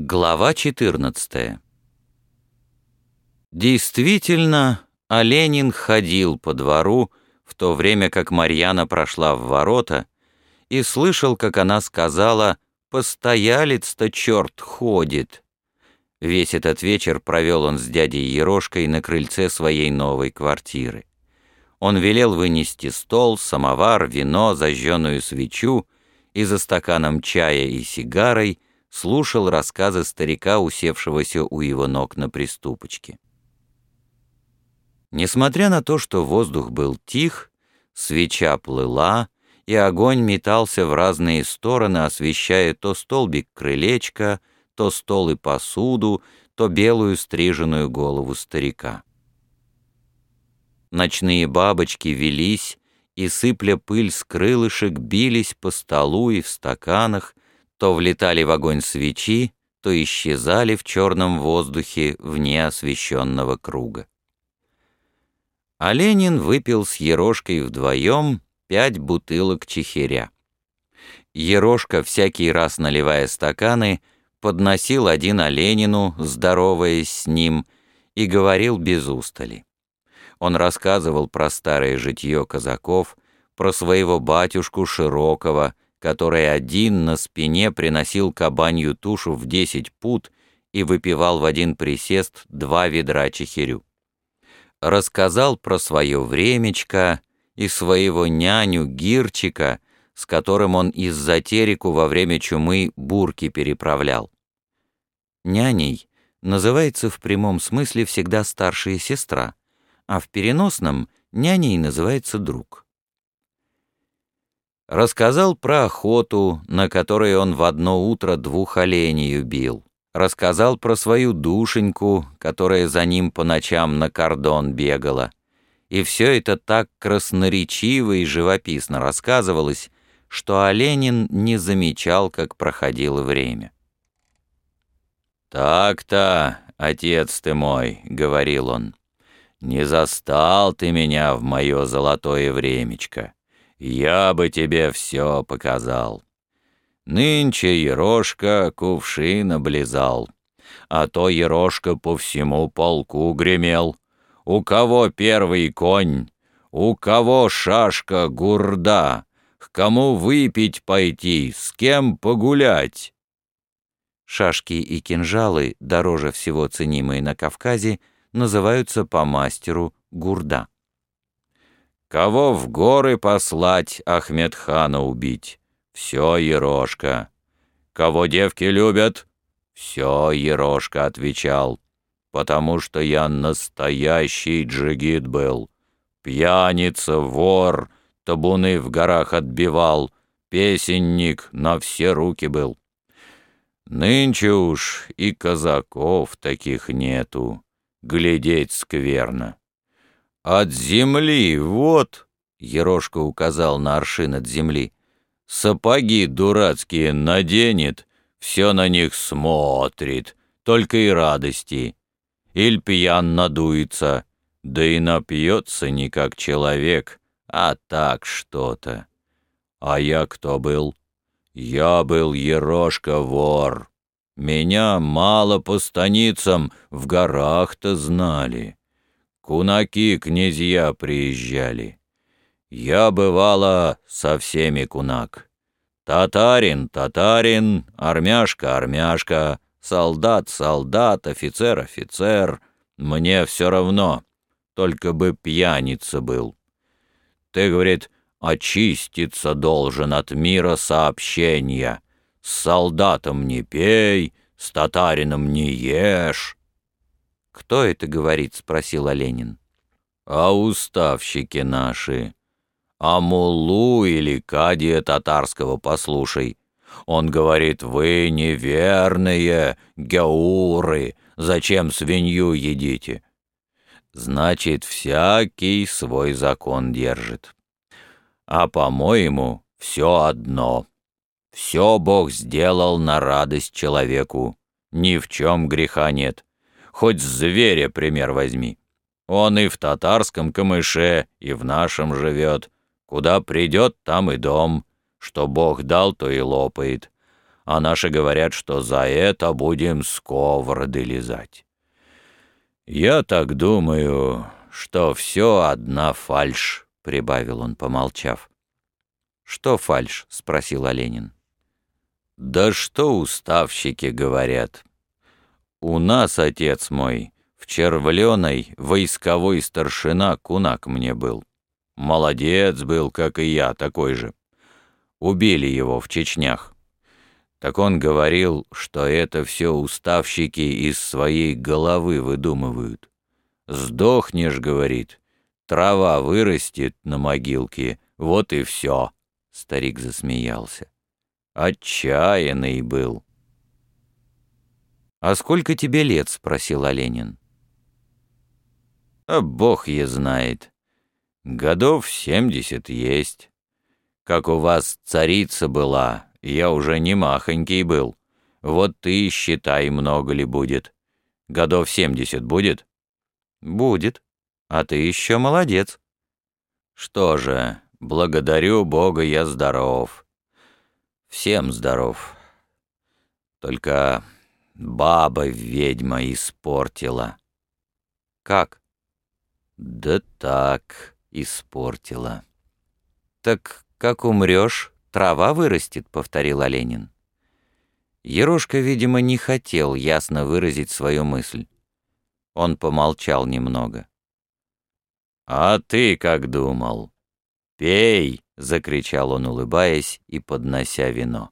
Глава 14 Действительно, Оленин ходил по двору, в то время как Марьяна прошла в ворота, и слышал, как она сказала «Постоялец-то черт ходит». Весь этот вечер провел он с дядей Ерошкой на крыльце своей новой квартиры. Он велел вынести стол, самовар, вино, зажженную свечу, и за стаканом чая и сигарой слушал рассказы старика, усевшегося у его ног на приступочке. Несмотря на то, что воздух был тих, свеча плыла, и огонь метался в разные стороны, освещая то столбик крылечка, то стол и посуду, то белую стриженную голову старика. Ночные бабочки велись и, сыпля пыль с крылышек, бились по столу и в стаканах, то влетали в огонь свечи, то исчезали в черном воздухе вне освещенного круга. А Ленин выпил с Ерошкой вдвоем пять бутылок чехиря. Ерошка, всякий раз наливая стаканы, подносил один Оленину, здороваясь с ним, и говорил без устали. Он рассказывал про старое житье казаков, про своего батюшку Широкого, который один на спине приносил кабанью тушу в десять пут и выпивал в один присест два ведра чехирю рассказал про свое времечко и своего няню Гирчика, с которым он из-за тереку во время чумы бурки переправлял. Няней называется в прямом смысле всегда старшая сестра, а в переносном няней называется друг. Рассказал про охоту, на которой он в одно утро двух оленей убил рассказал про свою душеньку, которая за ним по ночам на кордон бегала. И все это так красноречиво и живописно рассказывалось, что Оленин не замечал, как проходило время. «Так-то, отец ты мой», — говорил он, — «не застал ты меня в мое золотое времечко. Я бы тебе все показал». Нынче Ерошка кувшин облизал, а то Ерошка по всему полку гремел. У кого первый конь, у кого шашка гурда, к кому выпить пойти, с кем погулять. Шашки и кинжалы, дороже всего ценимые на Кавказе, называются по мастеру гурда. Кого в горы послать Ахмедхана убить? «Все, Ерошка. Кого девки любят?» «Все, Ерошка», — отвечал, «потому что я настоящий джигит был. Пьяница, вор, табуны в горах отбивал, песенник на все руки был. Нынче уж и казаков таких нету, глядеть скверно. От земли, вот, — Ерошка указал на аршин от земли, — Сапоги дурацкие наденет, все на них смотрит, только и радости. Иль пьян надуется, да и напьется не как человек, а так что-то. А я кто был? Я был Ерошка-вор. Меня мало по станицам в горах-то знали. Кунаки князья приезжали. Я бывала со всеми кунак. Татарин, татарин, армяшка, армяшка, солдат, солдат, офицер, офицер. Мне все равно, только бы пьяница был. Ты, говорит, очиститься должен от мира сообщения. С солдатом не пей, с татарином не ешь. «Кто это говорит?» — спросил Оленин. «А уставщики наши». А муллу или кадия татарского послушай. Он говорит, вы неверные, геуры, зачем свинью едите? Значит, всякий свой закон держит. А по-моему, все одно. Все Бог сделал на радость человеку. Ни в чем греха нет. Хоть зверя пример возьми. Он и в татарском камыше, и в нашем живет. Куда придет, там и дом. Что Бог дал, то и лопает. а наши говорят, что за это будем сковороды лизать. Я так думаю, что все одна фальшь, прибавил он, помолчав. «Что фальшь?» — спросил Оленин. «Да что уставщики говорят. У нас, отец мой, в Червленой войсковой старшина кунак мне был. Молодец был, как и я, такой же. Убили его в Чечнях. Так он говорил, что это все уставщики из своей головы выдумывают. «Сдохнешь, — говорит, — трава вырастет на могилке, вот и все». Старик засмеялся. Отчаянный был. «А сколько тебе лет?» — спросил Оленин. «А бог е знает. Годов семьдесят есть. Как у вас царица была, я уже не махонький был. Вот ты считай, много ли будет. Годов семьдесят будет? Будет. А ты еще молодец. Что же, благодарю Бога, я здоров. Всем здоров. Только баба-ведьма испортила. Как? Да так, испортила. Так как умрешь, «Трава вырастет», — повторил Оленин. Ерошка, видимо, не хотел ясно выразить свою мысль. Он помолчал немного. «А ты как думал?» «Пей!» — закричал он, улыбаясь и поднося вино.